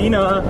Selina